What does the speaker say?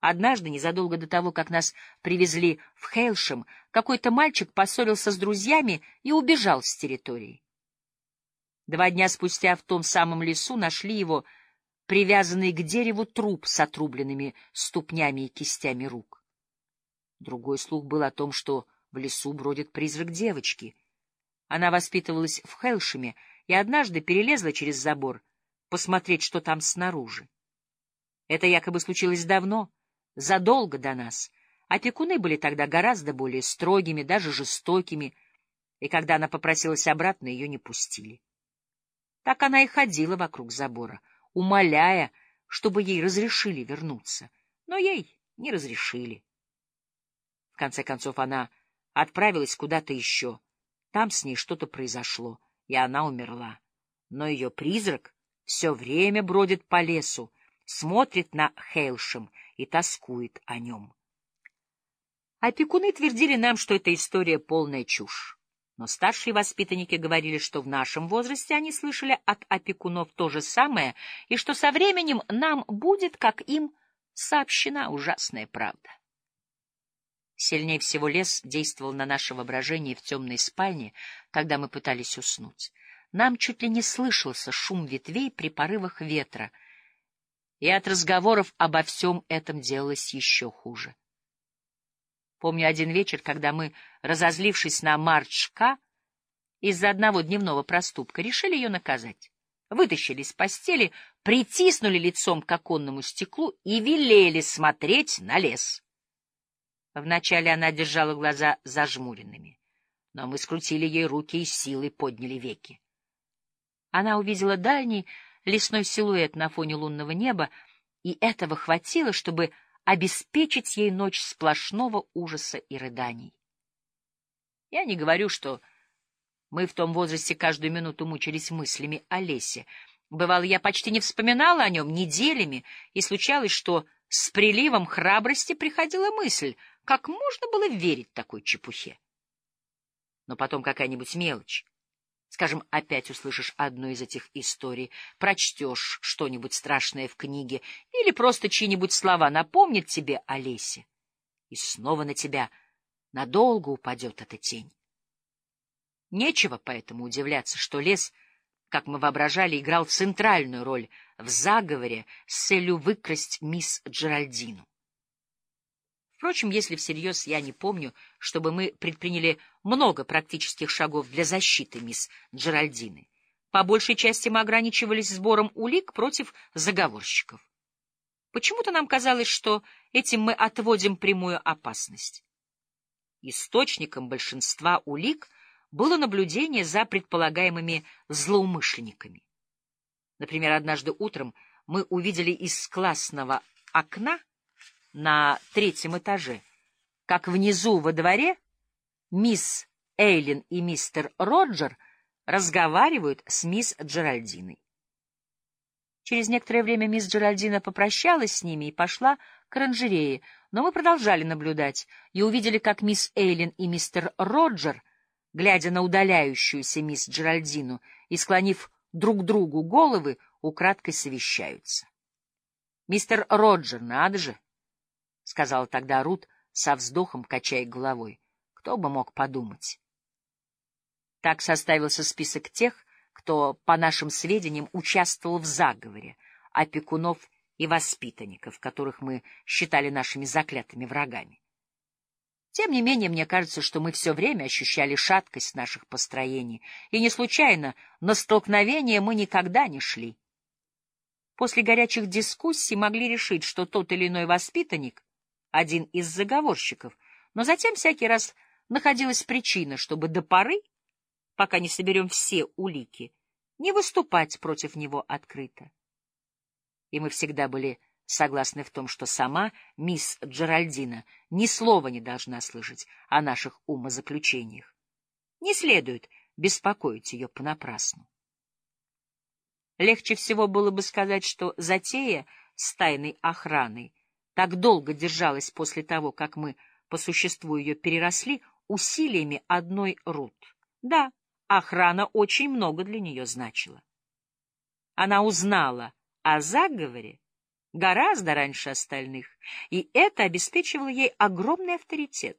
Однажды, незадолго до того, как нас привезли в Хейлшем, какой-то мальчик поссорился с друзьями и убежал с территории. Два дня спустя в том самом лесу нашли его привязанный к дереву труп с отрубленными ступнями и кистями рук. Другой слух был о том, что в лесу бродит призрак девочки. Она воспитывалась в Хелшеме и однажды перелезла через забор посмотреть, что там снаружи. Это якобы случилось давно, задолго до нас. Опекуны были тогда гораздо более строгими, даже жестокими, и когда она попросилась обратно, ее не пустили. Так она и ходила вокруг забора, умоляя, чтобы ей разрешили вернуться, но ей не разрешили. В конце концов, она отправилась куда-то еще. Там с ней что-то произошло, и она умерла. Но ее призрак все время бродит по лесу, смотрит на Хейлшем и тоскует о нем. Опекуны твердили нам, что эта история полная чушь. Но старшие воспитанники говорили, что в нашем возрасте они слышали от опекунов то же самое, и что со временем нам будет, как им, сообщена ужасная правда. Сильнее всего лес действовал на наше воображение в темной спальне, когда мы пытались уснуть. Нам чуть ли не слышался шум ветвей при порывах ветра, и от разговоров обо всем этом делалось еще хуже. Помню один вечер, когда мы, разозлившись на Марчка, из-за одного дневного проступка решили ее наказать. Вытащили из постели, притиснули лицом к оконному стеклу и велели смотреть на лес. Вначале она держала глаза зажмуренными, но мы скрутили ей руки и силой подняли веки. Она увидела дальний лесной силуэт на фоне лунного неба, и этого хватило, чтобы обеспечить ей ночь сплошного ужаса и рыданий. Я не говорю, что мы в том возрасте каждую минуту мучились мыслями о лесе. Бывало, я почти не вспоминала о нем неделями, и случалось, что с приливом храбрости приходила мысль — как можно было верить такой чепухе? Но потом какая-нибудь мелочь. Скажем, опять услышишь одну из этих историй, прочтешь что-нибудь страшное в книге или просто чьи-нибудь слова напомнят тебе о лесе. И снова на тебя надолго упадет эта тень. Нечего поэтому удивляться, что лес, как мы воображали, играл центральную роль в заговоре с целью выкрасть мисс Джеральдину. Впрочем, если всерьез я не помню, чтобы мы предприняли много практических шагов для защиты мисс Джеральдины. По большей части мы ограничивались сбором улик против заговорщиков. Почему-то нам казалось, что этим мы отводим прямую опасность. Источником большинства улик было наблюдение за предполагаемыми злоумышленниками. Например, однажды утром мы увидели из классного окна на третьем этаже, как внизу во дворе мисс Эйлин и мистер Роджер разговаривают с мисс Джеральдиной. Через некоторое время мисс Джеральдина попрощалась с ними и пошла к оранжерее, но мы продолжали наблюдать и увидели, как мисс Эйлин и мистер Роджер, глядя на удаляющуюся мисс Джеральдину и склонив друг другу головы, украдкой совещаются. Мистер Роджер, надо же! — сказала тогда Рут со вздохом, качая головой. Кто бы мог подумать? Так составился список тех, кто, по нашим сведениям, участвовал в заговоре, опекунов и воспитанников, которых мы считали нашими заклятыми врагами. Тем не менее, мне кажется, что мы все время ощущали шаткость наших построений, и не случайно на столкновение мы никогда не шли. После горячих дискуссий могли решить, что тот или иной воспитанник один из заговорщиков, но затем всякий раз находилась причина, чтобы до поры, пока не соберем все улики, не выступать против него открыто. И мы всегда были согласны в том, что сама мисс Джеральдина ни слова не должна слышать о наших умозаключениях. Не следует беспокоить ее понапрасну. Легче всего было бы сказать, что затея с тайной охраной так долго держалась после того, как мы по существу ее переросли, усилиями одной Рут. Да, охрана очень много для нее значила. Она узнала о заговоре гораздо раньше остальных, и это обеспечивало ей огромный авторитет.